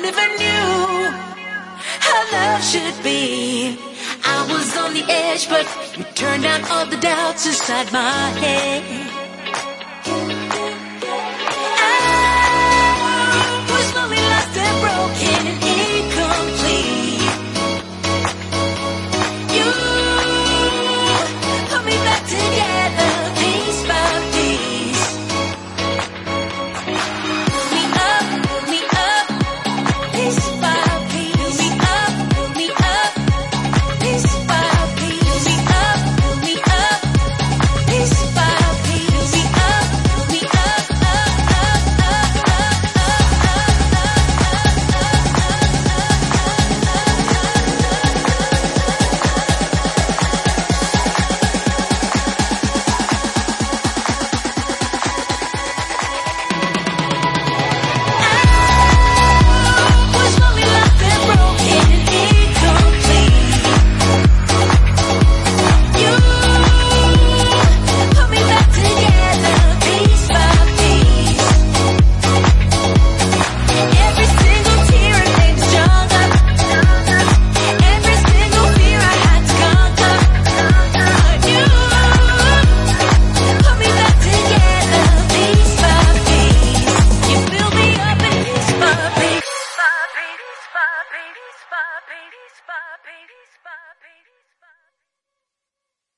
I never knew how love should be. I was on the edge, but you turned out all the doubts inside my head.